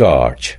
torch.